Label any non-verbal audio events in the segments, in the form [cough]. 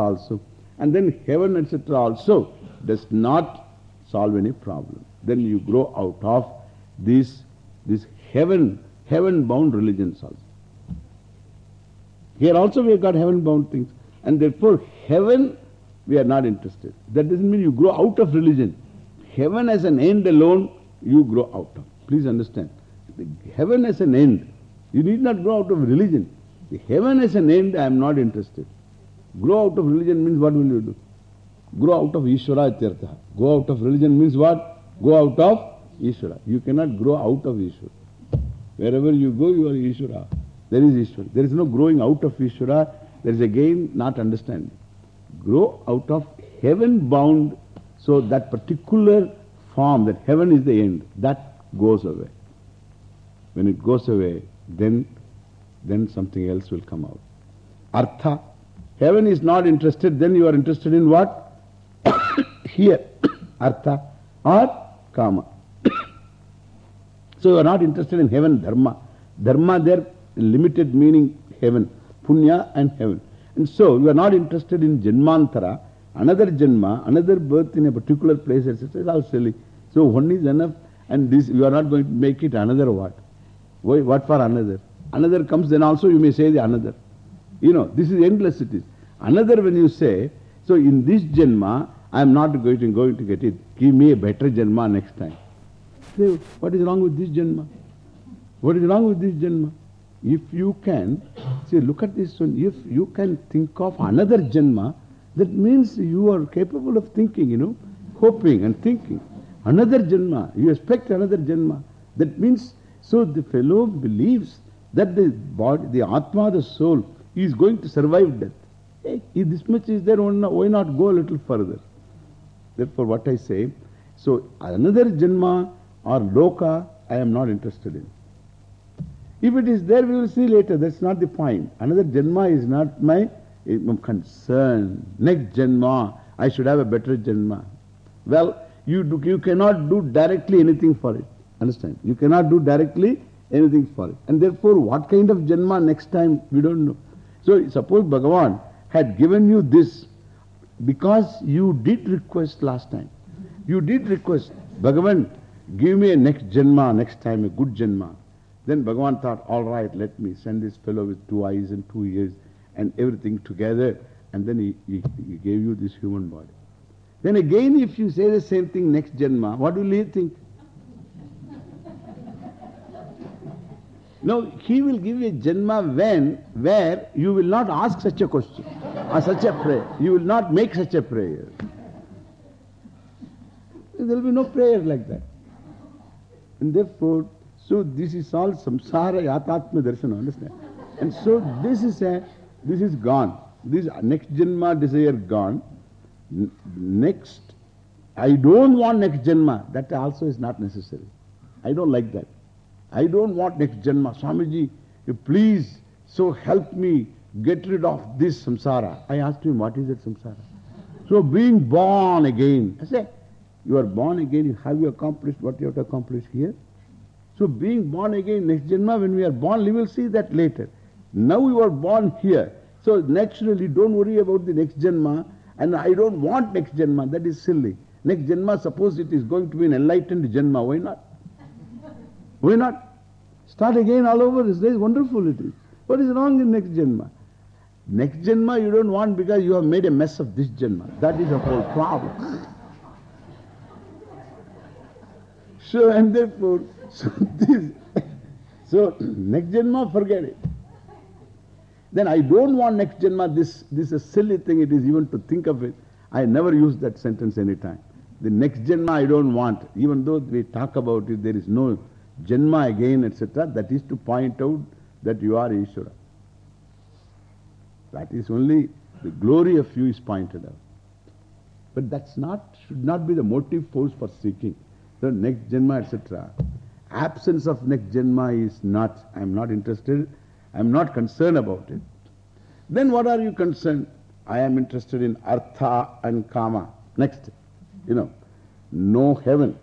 also. And then heaven, etc. also does not solve any problem. Then you grow out of this, this heaven, heaven bound religions also. Here also we have got heaven bound things. And therefore, heaven we are not interested. That doesn't mean you grow out of religion. Heaven as an end alone, you grow out of. Please understand. The heaven as an end. You need not grow out of religion. The heaven as an end, I am not interested. Grow out of religion means what will you do? Grow out of Ishvara Ityartha. Go out of religion means what? Go out of Ishvara. You cannot grow out of Ishvara. Wherever you go, you are Ishvara. There is Ishvara. There is no growing out of Ishvara. There is again not understanding. Grow out of heaven bound. So that particular form, that heaven is the end, that goes away. When it goes away, then, then something else will come out. Artha. Heaven is not interested, then you are interested in what? [coughs] Here. [coughs] Artha or Kama. [coughs] so you are not interested in heaven, Dharma. Dharma there, limited meaning heaven. Punya and heaven. And so you are not interested in Janmantara, another Janma, another birth in a particular place, etc. is all silly. So one is enough and this you are not going to make it another what? Why, what for another? Another comes, then also you may say the another. You know, this is endless it is. Another when you say, so in this Janma, I am not going to, going to get it. Give me a better Janma next time. Say, what is wrong with this Janma? What is wrong with this Janma? If you can, see, look at this one. If you can think of another Janma, that means you are capable of thinking, you know, hoping and thinking. Another Janma, you expect another Janma. That means, so the fellow believes that the body, the Atma, the soul, is going to survive death. Eh, hey, if this much is there, why not go a little further? Therefore, what I say, so another Janma or Loka, I am not interested in. If it is there, we will see later. That's not the point. Another Janma is not eh, my concern. Next Janma, I should have a better Janma. Well, you, do, you cannot do directly anything for it. Understand? You cannot do directly anything for it. And therefore, what kind of Janma next time, we don't know. So, suppose Bhagavan had given you this because you did request last time. You did request, Bhagavan, give me a next Janma, next time, a good Janma. Then Bhagavan thought, all right, let me send this fellow with two eyes and two ears and everything together. And then he, he, he gave you this human body. Then again, if you say the same thing next Janma, what will he think? No, he will give you a Janma when, where you will not ask such a question or such a prayer. You will not make such a prayer. There will be no prayer like that. And therefore, so this is all samsara yatatma darsana, understand? And so this is a, this is gone. This next Janma desire gone. Next, I don't want next Janma. That also is not necessary. I don't like that. I don't want next Janma. Swamiji, you please so help me get rid of this samsara. I asked him, what is that samsara? So being born again. I say, you are born again, have you accomplished what you have to accomplish here? So being born again, next Janma, when we are born, we will see that later. Now you are born here. So naturally, don't worry about the next Janma. And I don't want next Janma. That is silly. Next Janma, suppose it is going to be an enlightened Janma. Why not? Why not? Start again all over. It's very wonderful it is. What is wrong in next Janma? Next Janma you don't want because you have made a mess of this Janma. That is the whole problem. So, and therefore, [laughs] so this, so [clears throat] next Janma, forget it. Then I don't want next Janma, this, this is a silly thing it is even to think of it. I never use that sentence anytime. The next Janma I don't want, even though we talk about it, there is no Janma again, etc. That is to point out that you are Ishvara. That is only the glory of you is pointed out. But that's not, should not be the motive force for seeking. The next Janma, etc. Absence of next Janma is not, I am not interested, I am not concerned about it. Then what are you concerned? I am interested in Artha and Kama. Next, you know, no heaven,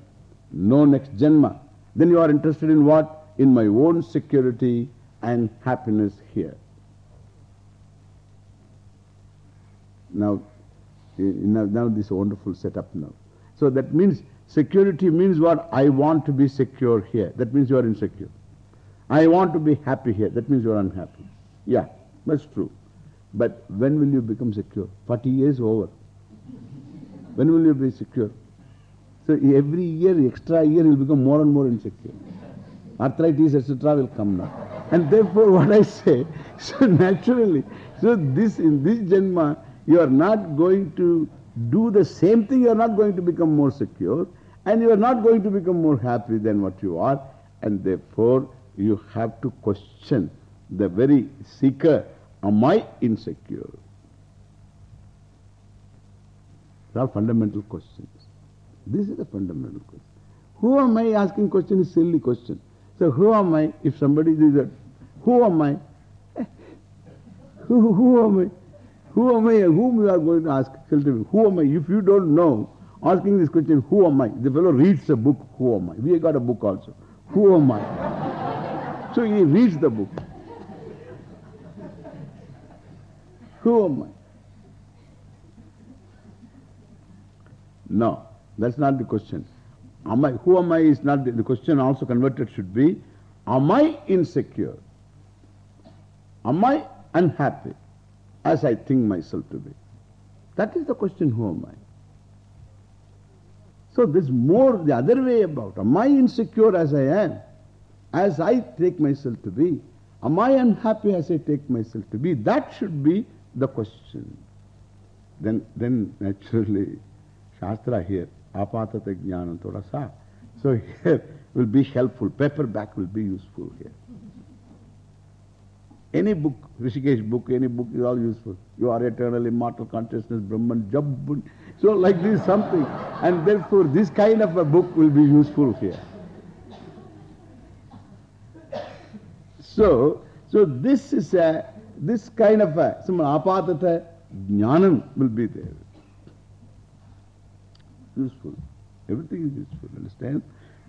no next Janma. Then you are interested in what? In my own security and happiness here. now, eh, now, now this wonderful setup now. So that means security means what? I want to be secure here. That means you are insecure. I want to be happy here. That means you are unhappy. Yeah, that's true. But when will you become secure? 40 years over. When will you be secure? So every year, extra year, you will become more and more insecure. Arthritis, etc. will come now. And therefore, [laughs] what I say, so naturally, so this, in this Janma, you are not going to do the same thing, you are not going to become more secure, and you are not going to become more happy than what you are, and therefore, you have to question the very seeker, am I insecure? These are fundamental questions. This is a fundamental question. Who am I asking question is silly question. So who am I if somebody is a, who am I? [laughs] who, who am I? Who am I? Whom you are going to ask? Tell me. Who am I? If you don't know, asking this question, who am I? The fellow reads a book, who am I? We got a book also. Who am I? [laughs] so he reads the book. Who am I? No, that's not the question. Am I, who am I is not the, the question also converted should be, am I insecure? Am I unhappy as I think myself to be? That is the question, who am I? So this more the other way about. Am I insecure as I am? As I take myself to be? Am I unhappy as I take myself to be? That should be the question. Then, then naturally, Shastra here, apatata jnanam todasa. So here will be helpful. Paperback will be useful here. Any book, Rishikesh book, any book is all useful. You are eternal, immortal consciousness, Brahman, Jabbun. So like this something. And therefore this kind of a book will be useful here. So, so this is a, this kind of a, some apatata jnanam will be there. Useful. Everything is useful, understand?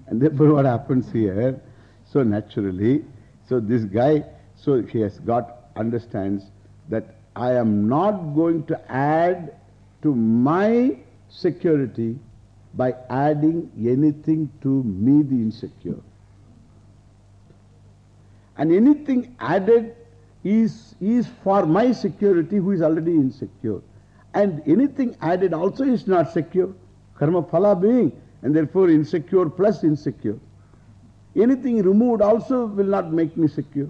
And therefore what happens here, so naturally, so this guy, so he has got, understands that I am not going to add to my security by adding anything to me the insecure. And anything added is, is for my security who is already insecure. And anything added also is not secure. Karma phala being, and therefore insecure plus insecure. Anything removed also will not make me secure.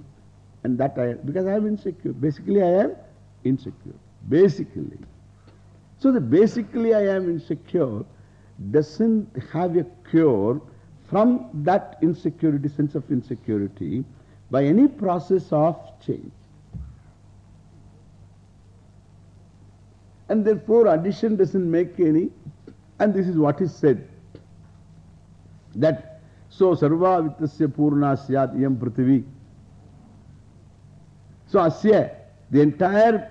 And that I, because I am insecure. Basically I am insecure. Basically. So the basically I am insecure doesn't have a cure from that insecurity, sense of insecurity, by any process of change. And therefore addition doesn't make any, and this is what is said. That so sarva vittasya purna syat yam prithvi. So asya, the entire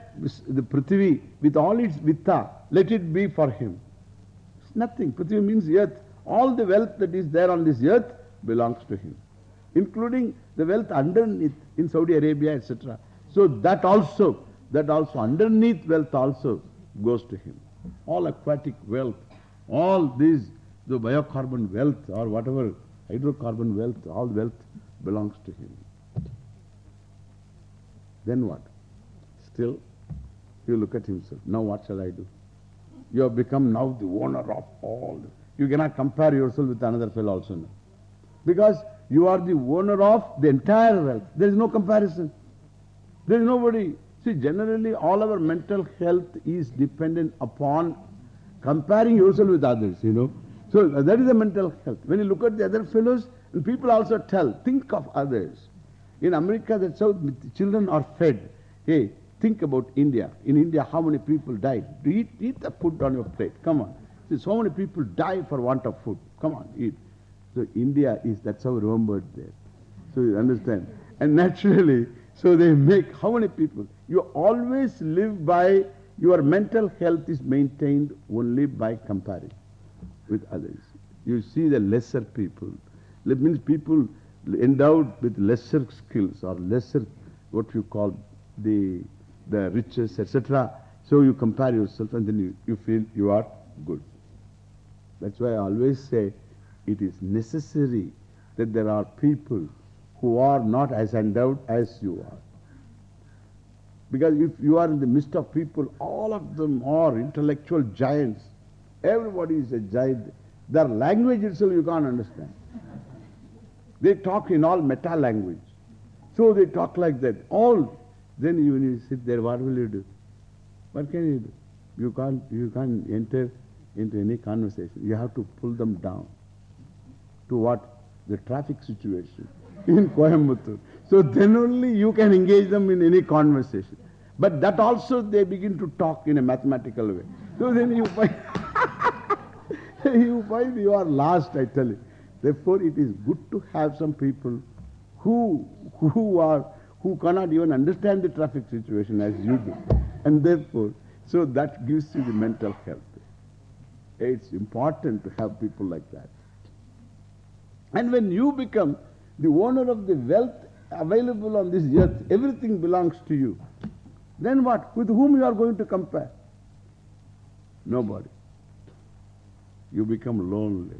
the prithvi with all its vitta, let it be for him. It's nothing. Prithvi means earth. All the wealth that is there on this earth belongs to him, including the wealth underneath in Saudi Arabia, etc. So that also, that also underneath wealth also goes to him. All aquatic wealth, all these, the biocarbon wealth or whatever, hydrocarbon wealth, all wealth belongs to him. Then what? Still, you look at himself. Now what shall I do? You have become now the owner of all. You cannot compare yourself with another fellow also now. Because you are the owner of the entire wealth. There is no comparison. There is nobody. See, generally all our mental health is dependent upon comparing yourself with others, you know. So uh, that is the mental health. When you look at the other fellows, and people also tell, think of others. In America, that's how children are fed. Hey, think about India. In India, how many people died? Eat, eat the food on your plate. Come on. See, so many people die for want of food. Come on, eat. So India is, that's how remembered there. So you understand. And naturally, so they make how many people? You always live by, your mental health is maintained only by comparing with others. You see the lesser people. That means people endowed with lesser skills or lesser, what you call the, the riches, etc. So you compare yourself and then you, you feel you are good. That's why I always say it is necessary that there are people who are not as endowed as you are. Because if you are in the midst of people, all of them are intellectual giants. Everybody is a giant. Their language itself you can't understand. They talk in all meta language. So they talk like that. All. Then you, you sit there, what will you do? What can you do? You can't, you can't enter into any conversation. You have to pull them down to what? The traffic situation in Coimbatore. So then only you can engage them in any conversation. But that also they begin to talk in a mathematical way. So then you find, [laughs] you find you are lost, I tell you. Therefore it is good to have some people who, who are, who cannot even understand the traffic situation as you do. And therefore, so that gives you the mental health. It's important to have people like that. And when you become the owner of the wealth available on this earth, everything belongs to you. Then what? With whom you are going to compare? Nobody. You become lonely.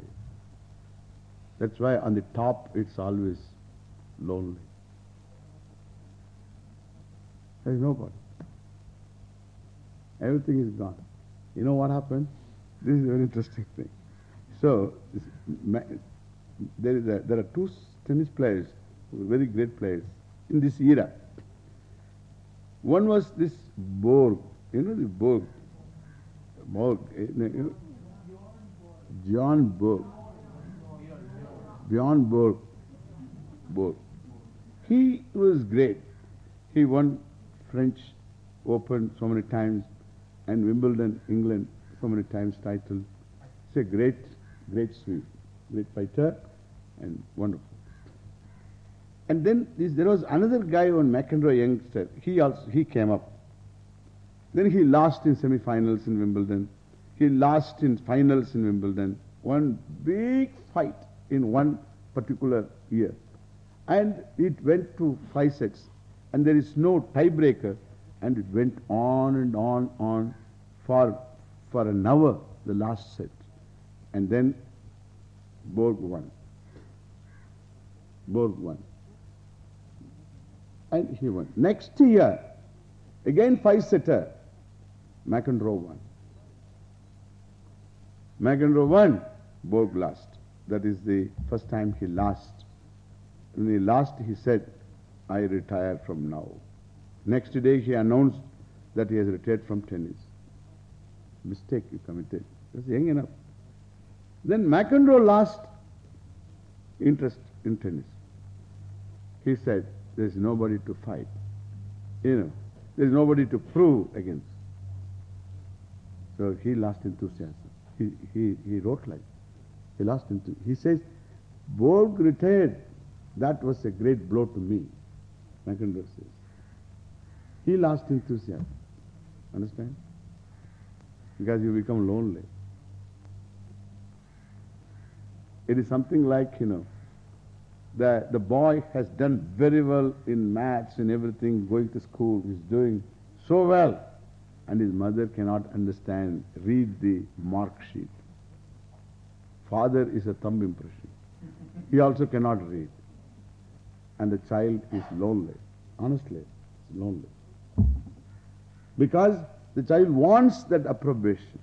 That's why on the top it's always lonely. There is nobody. Everything is gone. You know what happened? This is a very interesting thing. So, there, is a, there are two tennis players, very great players, in this era. One was this Borg, you know the Borg, Borg, eh, John Borg, Bjorn Borg, Borg. He was great. He won French Open so many times and Wimbledon, England, so many times title. He's a great, great Swede, great fighter and wonderful. And then this, there was another guy, one McEnroe youngster. He also he came up. Then he lost in semi-finals in Wimbledon. He lost in finals in Wimbledon. One big fight in one particular year. And it went to five sets. And there is no tiebreaker. And it went on and on, on for, for an hour, the last set. And then Borg won. Borg won. And he won. Next year, again five setter, McEnroe won. McEnroe won, Borg lost. That is the first time he lost. When he lost, he said, I retire from now. Next day, he announced that he has retired from tennis. Mistake you committed. That's young enough. Then McEnroe lost interest in tennis. He said, there's nobody to fight. You know, there's nobody to prove against. So he lost enthusiasm. He, he, he wrote like, he lost enthusiasm. He says, Borg retired. That was a great blow to me. McEnroe says. He lost enthusiasm. Understand? Because you become lonely. It is something like, you know, the, the boy has done very well in maths and everything, going to school, he's doing so well. And his mother cannot understand, read the mark sheet. Father is a thumb impression. He also cannot read. And the child is lonely. Honestly, lonely. Because the child wants that approbation,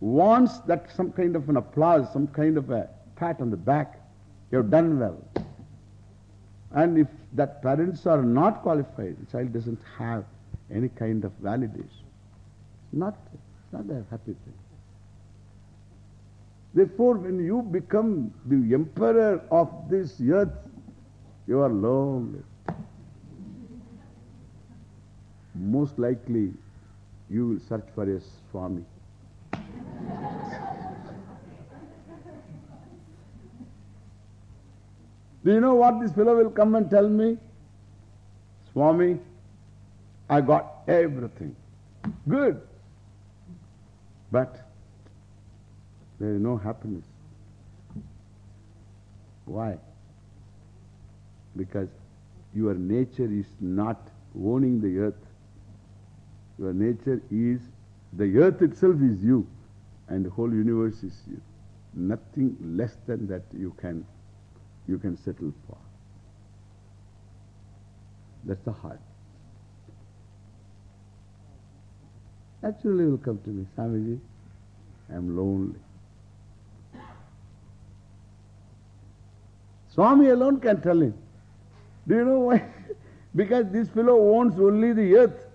wants that some kind of an applause, some kind of a pat on the back. You have done well. And if that parents are not qualified, the child doesn't have any kind of validation. Not, not a happy thing. Therefore, when you become the emperor of this earth, you are lonely. Most likely, you will search for a Swami. Do you know what this fellow will come and tell me? Swami, I got everything. Good. But there is no happiness. Why? Because your nature is not owning the earth. Your nature is, the earth itself is you, and the whole universe is you. Nothing less than that you can, you can settle for. That's the heart. Naturally will come to me, Swamiji, I am lonely. Swami alone can tell him. Do you know why? [laughs] because this fellow wants only the earth.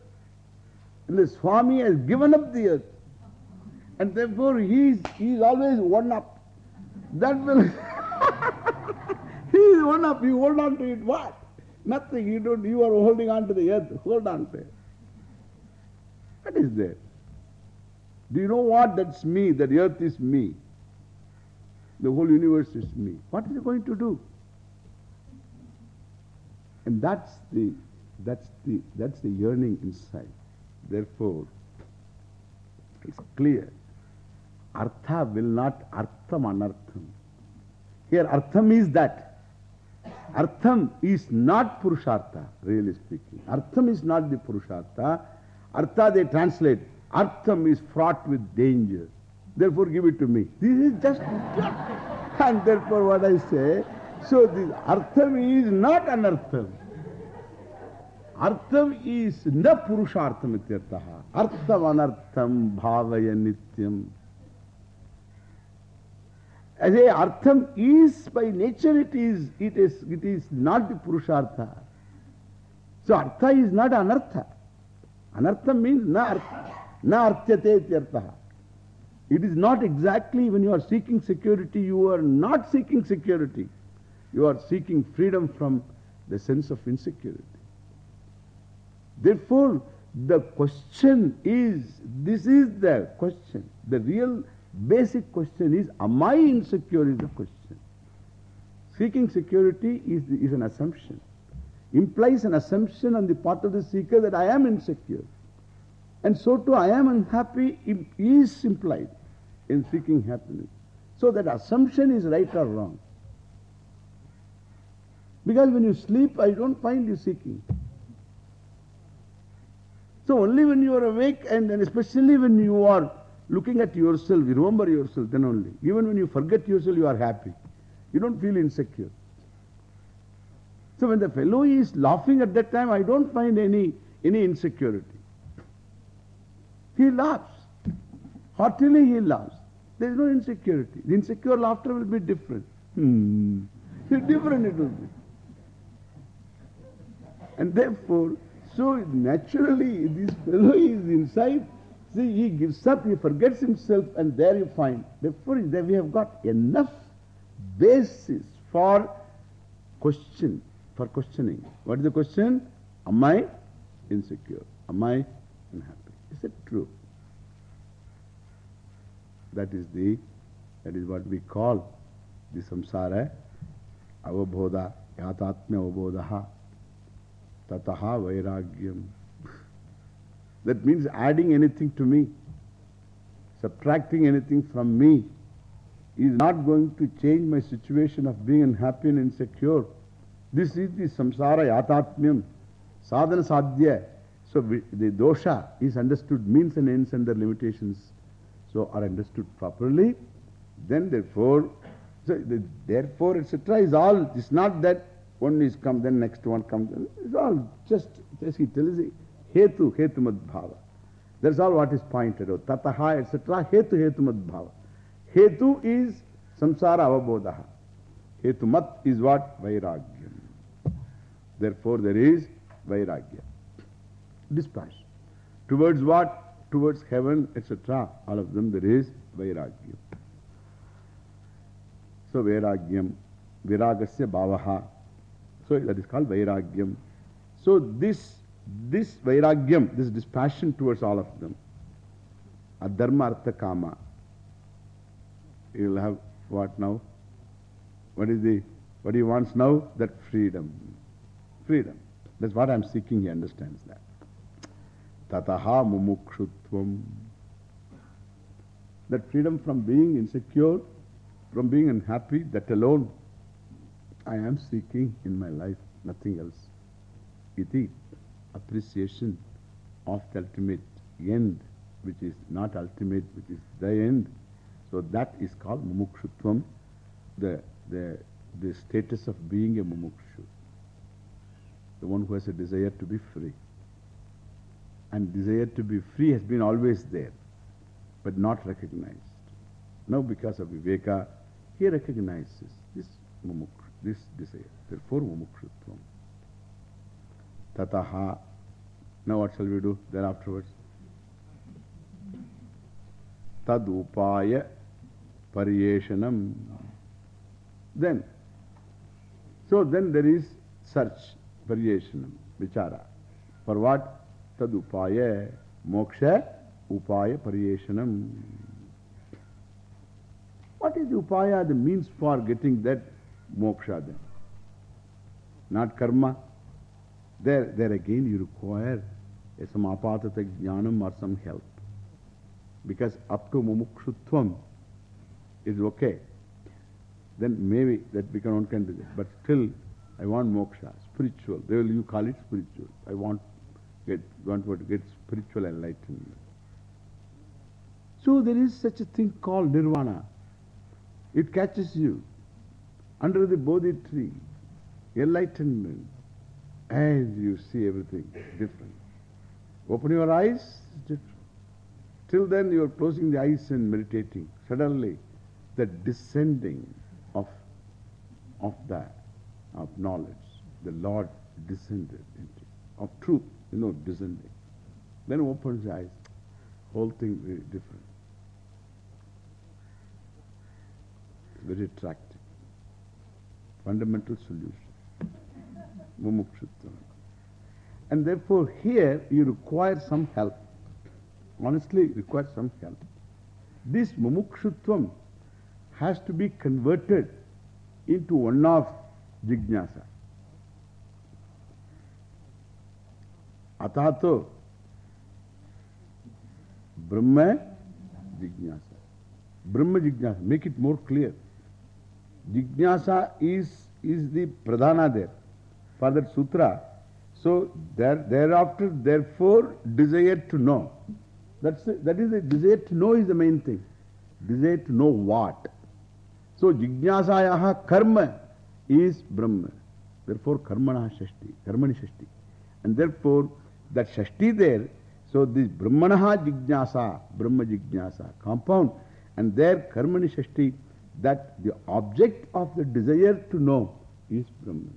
And the Swami has given up the earth. And therefore he is, always one up. That fellow, [laughs] one of You hold on to it. What? Nothing. You don't, you are holding on to the earth. Hold on to it. What is there? Do you know what? That's me. That earth is me. The whole universe is me. What is he going to do? And that's the, that's the, that's the yearning inside. Therefore, it's clear. Artha will not artham anartham. Here, artham is that. Artham is not Purushartha, really speaking. Artham is not the Purushartha. Artha they translate. Artham is fraught with danger. Therefore, give it to me. This is just. [laughs] and therefore, what I say, so this artham is not anartham. Artham Artham is na purushartham ityartaha. Artham anartham bhavaya nityam. As a artham is by nature it is, it is, it is not the purushartha. So artha is not anartha. Anartham means na, artha, na ityartaha. It is not exactly when you are seeking security, you are not seeking security. You are seeking freedom from the sense of insecurity. Therefore, the question is, this is the question. The real basic question is, am I insecure is the question. Seeking security is, is an assumption. Implies an assumption on the part of the seeker that I am insecure. And so too I am unhappy is implied in seeking happiness. So that assumption is right or wrong. Because when you sleep, I don't find you seeking. So only when you are awake and, and especially when you are looking at yourself, you remember yourself, then only. Even when you forget yourself, you are happy. You don't feel insecure. So when the fellow is laughing at that time, I don't find any, any insecurity. He laughs. Heartily he laughs. There is no insecurity. The insecure laughter will be different. Hmm. different it will be. And therefore, so naturally this fellow is inside. See, he gives up, he forgets himself, and there you find. Therefore, there we have got enough basis for question, for questioning. What is the question? Am I insecure? Am I unhappy? Is it true? That is the, that is what we call the samsara, avabodha, yatatmya avabodha, tataha vairagyam. That means adding anything to me, subtracting anything from me is not going to change my situation of being unhappy and insecure. This is the samsara yatatmyam, sadhana sadhya. So the dosha is understood, means and ends and their limitations so are understood properly, then therefore, so the, therefore, etc. is all, it's not that one is come, then next one comes. It's all just, just he tells it, hetu, hetu madbhava. That's all what is pointed out. Tataha, etc. Hetu, hetu madbhava. Hetu is samsara avabodha. Hetu mat is what? Vairagyam. Therefore, there is vairagya. Dispassion. Towards what? towards heaven, etc. All of them there is Vairagyam. So Vairagyam, Viragasya Bhavaha. So that is called Vairagyam. So this, this Vairagyam, this dispassion towards all of them, Adharma Artha Kama. You will have what now? What is the, what he wants now? That freedom. Freedom. That's what I'm seeking, he understands that. Tataha mumukshutvam. That freedom from being insecure, from being unhappy, that alone I am seeking in my life, nothing else. Iti, appreciation of the ultimate end, which is not ultimate, which is the end. So that is called mumukshutvam, the, the, the status of being a mumukshu. The one who has a desire to be free. And desire to be free has been always there, but not recognized. Now because of Viveka, he recognizes this mumukshu, this desire. Therefore mumukshutvam. Tataha. Now what shall we do then afterwards? Tad upaya pariyeshanam. Then, so then there is search, pariyeshanam, vichara. For what? Tad upaya, moksha, upaya pariyeshanam. What is the upaya, the means for getting that moksha then? Not karma. There, there again you require some apatata jnanam or some help. Because up to mumukshutvam is okay. Then maybe that become one can do that. But still, I want moksha, spiritual. They will you call it spiritual. I want get want to get spiritual enlightenment. So there is such a thing called nirvana. It catches you under the Bodhi tree, enlightenment, and you see everything different. Open your eyes, different. Till then you are closing the eyes and meditating. Suddenly, the descending of, of that, of knowledge, the Lord descended into, of truth, you know, descending. Then opens the eyes, whole thing very different. Very attractive. Fundamental solution. Mumukshutva. And therefore here you require some help. Honestly, require some help. This mumukshutvam has to be converted into one of jijnasa. Atato Brahma jignasa. Brahma jignasa. Make it more clear. Jignasa is, is the pradhana there. For that sutra, so there, thereafter, therefore, desire to know. That's that is the desire to know is the main thing. Desire to know what. So jignasayaha karma is Brahma. Therefore, karmana shashti, karmani shashti. And therefore, that shashti there, so this brahmanaha jignasa, brahma jignasa, compound, and there karmani shashti, that the object of the desire to know is Brahman.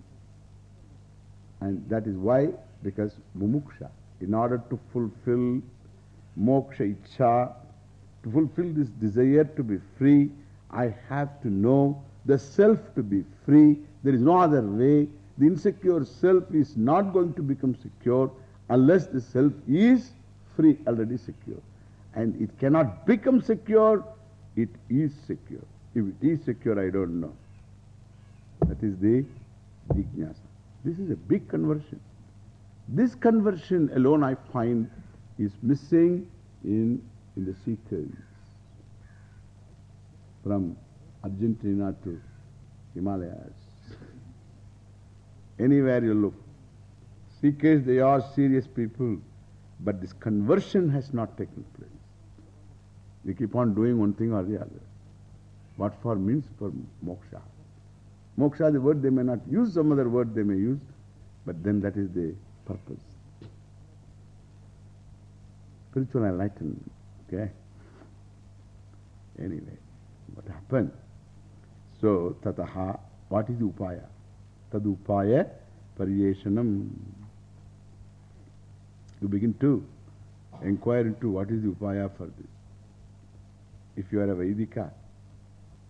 And that is why, because mumuksha, in order to fulfill moksha icha, to fulfill this desire to be free, I have to know the self to be free. There is no other way. The insecure self is not going to become secure unless the self is free, already secure. And it cannot become secure, it is secure. If it is secure, I don't know. That is the jnasa. This is a big conversion. This conversion alone I find is missing in, in the seekers. From Argentina to Himalayas. Anywhere you look. Seekers, they are serious people, but this conversion has not taken place. They keep on doing one thing or the other. What for means for moksha. Moksha, the word they may not use, some other word they may use, but then that is the purpose. Spiritual enlightenment, okay? Anyway, what happened? So, tataha, what is upaya? Tad upaya pariyeshanam. You begin to inquire into what is the upaya for this. If you are a Vaidika,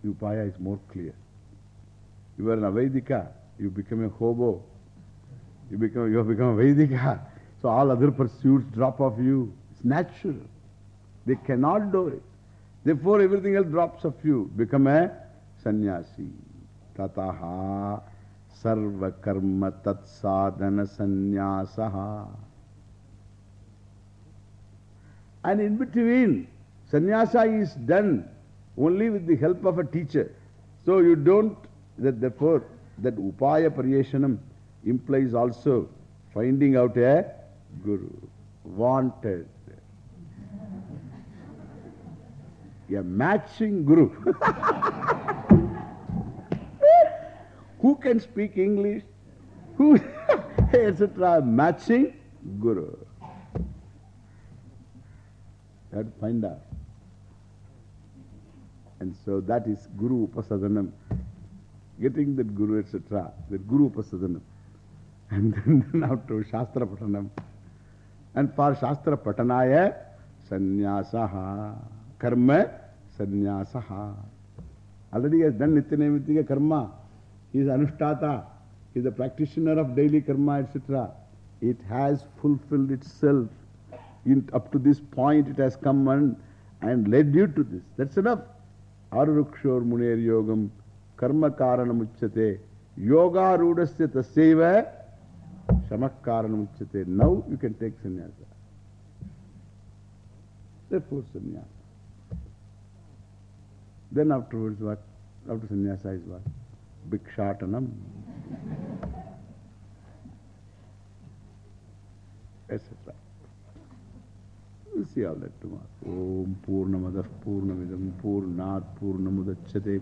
the upaya is more clear. You are an Avaidika, you become a hobo. You become, you have become a Vaidika. So all other pursuits drop off you. It's natural. They cannot do it. Therefore everything else drops off you. Become a sannyasi. Tataha sarva karma tat sadhana sannyasaha. And in between, sannyasa is done only with the help of a teacher. So you don't that therefore, that upaya pariyeshanam implies also finding out a guru. wanted. A matching guru. [laughs] Who can speak English? Who, [laughs] etc. Matching guru. You have to find out. And so that is Guru Upasadanam. Getting that Guru, etc. That Guru Upasadanam. And [laughs] then, then after Shastra Patanam. And for Shastra Patanaya, Sannyasaha. Karma, Sannyasaha. Already he has done Nityanemitika Karma. He is Anushtata. He is a practitioner of daily karma, etc. It has fulfilled itself. In, up to this point, it has come and, and led you to this. That's enough. Arurukshor Muner Yogam Karma Karanam Uchate Yoga Rudasya Taseva Shamak Karanam Uchate. Now you can take sannyasa. Therefore, sannyasa. Then afterwards, what? After sannyasa is what? Bhikshatanam. Etc. We'll see all that tomorrow. Om Purnamadah Purnamidam Purnat Purnamudachate